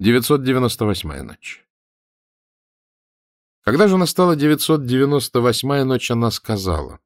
998-я ночь. Когда же настала 998-я ночь, она сказала,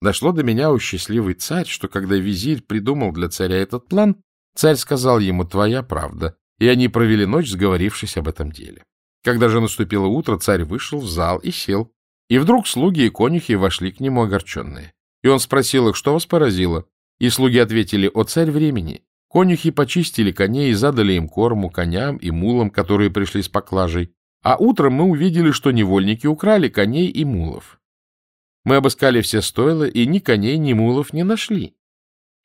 «Дошло до меня, у счастливый царь, что когда визирь придумал для царя этот план, царь сказал ему, твоя правда, и они провели ночь, сговорившись об этом деле. Когда же наступило утро, царь вышел в зал и сел, и вдруг слуги и конюхи вошли к нему огорченные. И он спросил их, что вас поразило? И слуги ответили, о царь времени, Конюхи почистили коней и задали им корму коням и мулам, которые пришли с поклажей. А утром мы увидели, что невольники украли коней и мулов. Мы обыскали все стойла, и ни коней, ни мулов не нашли.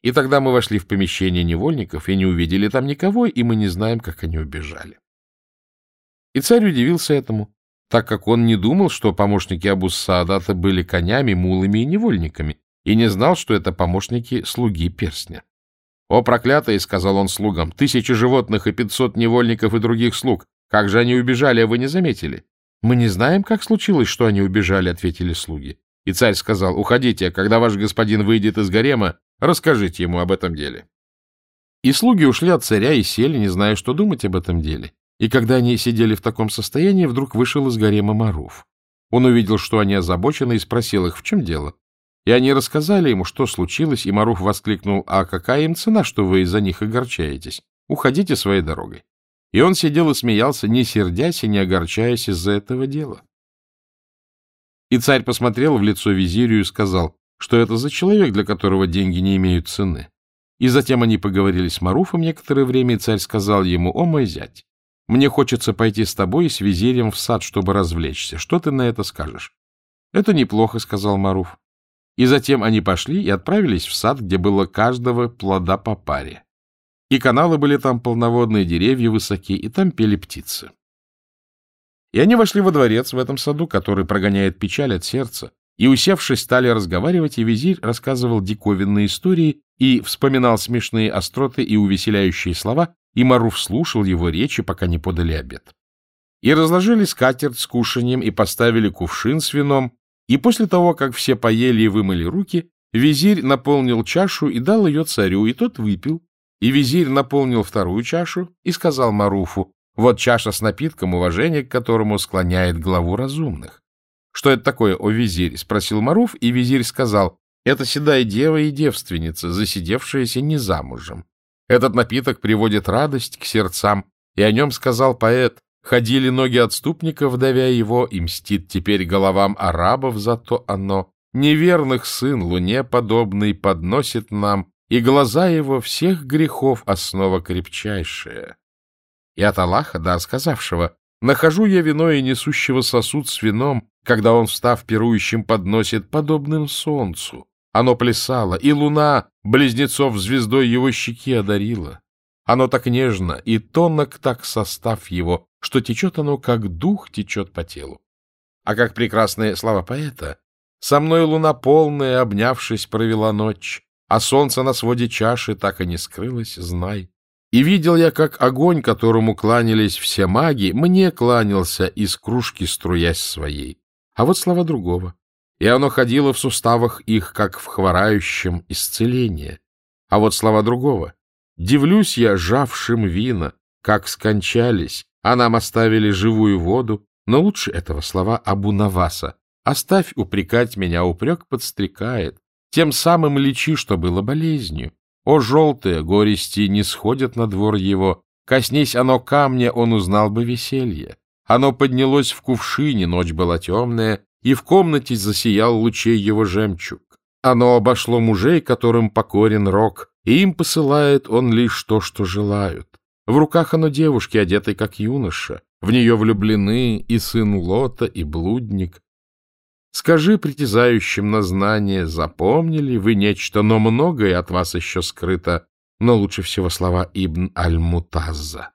И тогда мы вошли в помещение невольников и не увидели там никого, и мы не знаем, как они убежали. И царь удивился этому, так как он не думал, что помощники Абус-Саадата были конями, мулами и невольниками, и не знал, что это помощники слуги перстня. «О, проклятые!» — сказал он слугам. «Тысячи животных и пятьсот невольников и других слуг. Как же они убежали, а вы не заметили?» «Мы не знаем, как случилось, что они убежали», — ответили слуги. И царь сказал, «Уходите, а когда ваш господин выйдет из гарема, расскажите ему об этом деле». И слуги ушли от царя и сели, не зная, что думать об этом деле. И когда они сидели в таком состоянии, вдруг вышел из гарема Маруф. Он увидел, что они озабочены, и спросил их, в чем дело. И они рассказали ему, что случилось, и Маруф воскликнул, «А какая им цена, что вы из-за них огорчаетесь? Уходите своей дорогой». И он сидел и смеялся, не сердясь и не огорчаясь из-за этого дела. И царь посмотрел в лицо визирю и сказал, что это за человек, для которого деньги не имеют цены. И затем они поговорили с Маруфом некоторое время, и царь сказал ему, «О, мой зять, мне хочется пойти с тобой и с визирем в сад, чтобы развлечься. Что ты на это скажешь?» «Это неплохо», — сказал Маруф. И затем они пошли и отправились в сад, где было каждого плода по паре. И каналы были там полноводные, деревья высокие, и там пели птицы. И они вошли во дворец в этом саду, который прогоняет печаль от сердца, и, усевшись, стали разговаривать, и визирь рассказывал диковинные истории и вспоминал смешные остроты и увеселяющие слова, и Маруф слушал его речи, пока не подали обед. И разложили скатерть с кушанием, и поставили кувшин с вином, и после того, как все поели и вымыли руки, визирь наполнил чашу и дал ее царю, и тот выпил. И визирь наполнил вторую чашу и сказал Маруфу, вот чаша с напитком, уважение к которому склоняет главу разумных. — Что это такое, о визирь? — спросил Маруф, и визирь сказал, — это седая дева и девственница, засидевшаяся не замужем. Этот напиток приводит радость к сердцам, и о нем сказал поэт, Ходили ноги отступников, давя его, и мстит теперь головам арабов, зато оно, неверных сын, луне подобный, подносит нам, и глаза его всех грехов основа крепчайшая. И от Аллаха, да, сказавшего, нахожу я вино и несущего сосуд с вином, когда он, встав пирующим, подносит подобным солнцу. Оно плясало, и луна близнецов звездой его щеки одарила. Оно так нежно, и тонок так состав его, что течет оно, как дух течет по телу. А как прекрасная слова поэта, «Со мной луна полная, обнявшись, провела ночь, а солнце на своде чаши так и не скрылось, знай. И видел я, как огонь, которому кланялись все маги, мне кланялся из кружки, струясь своей. А вот слова другого. И оно ходило в суставах их, как в хворающем исцеление. А вот слова другого. Дивлюсь я жавшим вина, как скончались, а нам оставили живую воду, но лучше этого слова Абу Наваса. Оставь упрекать меня, упрек подстрекает. Тем самым лечи, что было болезнью. О, желтые горести не сходят на двор его. Коснись оно камня, он узнал бы веселье. Оно поднялось в кувшине, ночь была темная, и в комнате засиял лучей его жемчуг. Оно обошло мужей, которым покорен рок, и им посылает он лишь то, что желают. В руках оно девушки, одетой как юноша. В нее влюблены и сын Лота, и блудник. Скажи притязающим на знание, запомнили вы нечто, но многое от вас еще скрыто, но лучше всего слова Ибн Аль-Мутазза.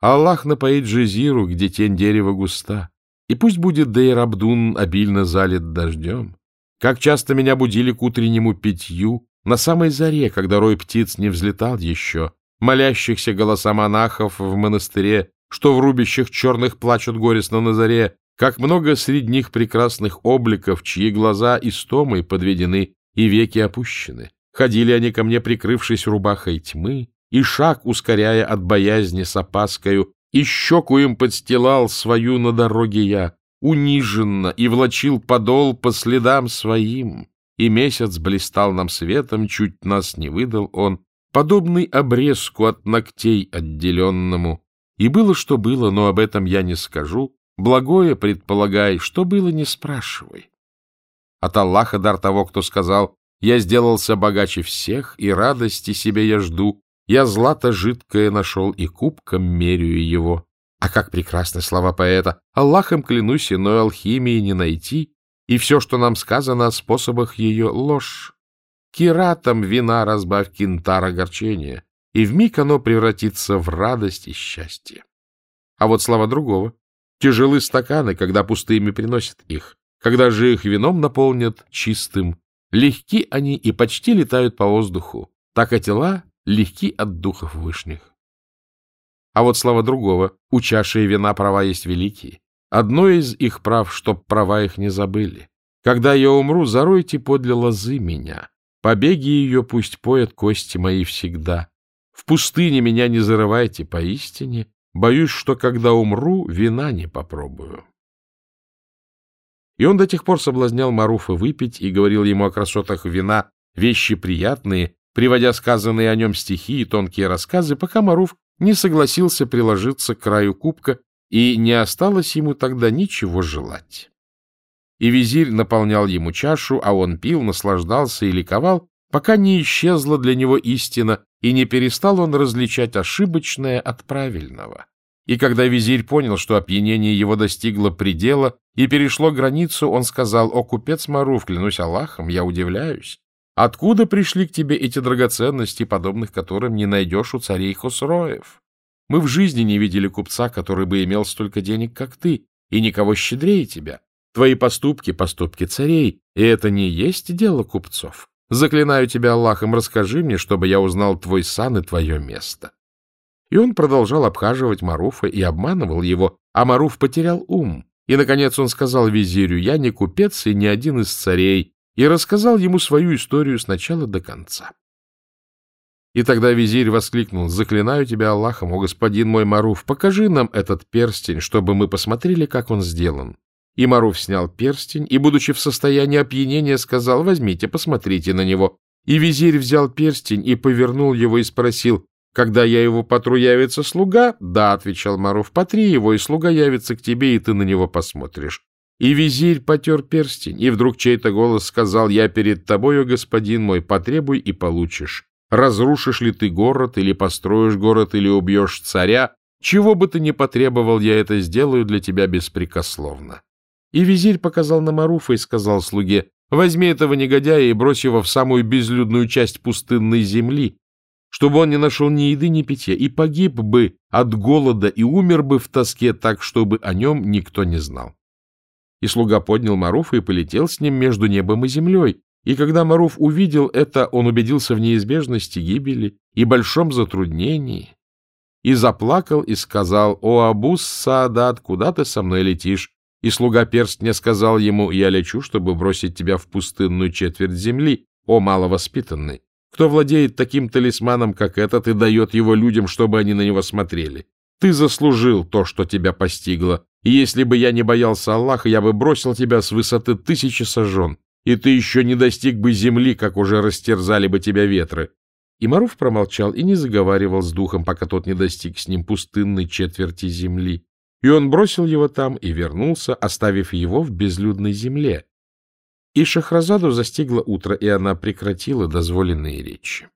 Аллах напоит Жезиру, где тень дерева густа, и пусть будет Дейр Абдун обильно залит дождем. Как часто меня будили к утреннему питью, на самой заре, когда рой птиц не взлетал еще, молящихся голоса монахов в монастыре, что в рубящих черных плачут горестно на заре, как много среди них прекрасных обликов, чьи глаза истомой подведены и веки опущены. Ходили они ко мне, прикрывшись рубахой тьмы, и шаг ускоряя от боязни с опаскою, и щеку им подстилал свою на дороге я, униженно, и влачил подол по следам своим, и месяц блистал нам светом, чуть нас не выдал он, подобный обрезку от ногтей отделенному. И было, что было, но об этом я не скажу, благое предполагай, что было, не спрашивай. От Аллаха дар того, кто сказал, я сделался богаче всех, и радости себе я жду, я злато жидкое нашел и кубком меряю его. А как прекрасны слова поэта! Аллахом клянусь, иной алхимии не найти, и все, что нам сказано о способах ее, ложь. Киратом вина разбавь кентар огорчения, и вмиг оно превратится в радость и счастье. А вот слова другого. Тяжелы стаканы, когда пустыми приносят их, когда же их вином наполнят чистым. Легки они и почти летают по воздуху, так и тела легки от духов вышних. А вот слова другого. У чаши и вина права есть великие. Одно из их прав, чтоб права их не забыли. Когда я умру, заройте подле лозы меня. Побеги ее пусть поят кости мои всегда. В пустыне меня не зарывайте поистине. Боюсь, что когда умру, вина не попробую. И он до тех пор соблазнял Маруфа выпить и говорил ему о красотах вина, вещи приятные, приводя сказанные о нем стихи и тонкие рассказы, пока Маруф не согласился приложиться к краю кубка, и не осталось ему тогда ничего желать. И визирь наполнял ему чашу, а он пил, наслаждался и ликовал, пока не исчезла для него истина, и не перестал он различать ошибочное от правильного. И когда визирь понял, что опьянение его достигло предела и перешло границу, он сказал, «О, купец Маруф, клянусь Аллахом, я удивляюсь. Откуда пришли к тебе эти драгоценности, подобных которым не найдешь у царей Хосроев? Мы в жизни не видели купца, который бы имел столько денег, как ты, и никого щедрее тебя. Твои поступки — поступки царей, и это не есть дело купцов. Заклинаю тебя Аллахом, расскажи мне, чтобы я узнал твой сан и твое место. И он продолжал обхаживать Маруфа и обманывал его, а Маруф потерял ум. И, наконец, он сказал визирю, я не купец и не один из царей, и рассказал ему свою историю с начала до конца. И тогда визирь воскликнул, «Заклинаю тебя Аллахом, о господин мой Маруф, покажи нам этот перстень, чтобы мы посмотрели, как он сделан». И Маруф снял перстень, и, будучи в состоянии опьянения, сказал, «Возьмите, посмотрите на него». И визирь взял перстень и повернул его и спросил, «Когда я его потру, явится слуга?» «Да», — отвечал Маруф, «потри его, и слуга явится к тебе, и ты на него посмотришь». И визирь потер перстень, и вдруг чей-то голос сказал, «Я перед тобою, господин мой, потребуй и получишь. Разрушишь ли ты город, или построишь город, или убьешь царя, чего бы ты ни потребовал, я это сделаю для тебя беспрекословно». И визирь показал на Маруфа и сказал слуге, «Возьми этого негодяя и брось его в самую безлюдную часть пустынной земли, чтобы он не нашел ни еды, ни питья, и погиб бы от голода и умер бы в тоске так, чтобы о нем никто не знал». И слуга поднял Маруфа и полетел с ним между небом и землей. И когда Маруф увидел это, он убедился в неизбежности гибели и большом затруднении. И заплакал и сказал, «О, Абус Саадат, куда ты со мной летишь?» И слуга перстня сказал ему, «Я лечу, чтобы бросить тебя в пустынную четверть земли, о маловоспитанный. Кто владеет таким талисманом, как этот, и дает его людям, чтобы они на него смотрели? Ты заслужил то, что тебя постигло, и если бы я не боялся Аллаха, я бы бросил тебя с высоты тысячи сожжен, и ты еще не достиг бы земли, как уже растерзали бы тебя ветры. И Маруф промолчал и не заговаривал с духом, пока тот не достиг с ним пустынной четверти земли. И он бросил его там и вернулся, оставив его в безлюдной земле. И Шахразаду застигло утро, и она прекратила дозволенные речи.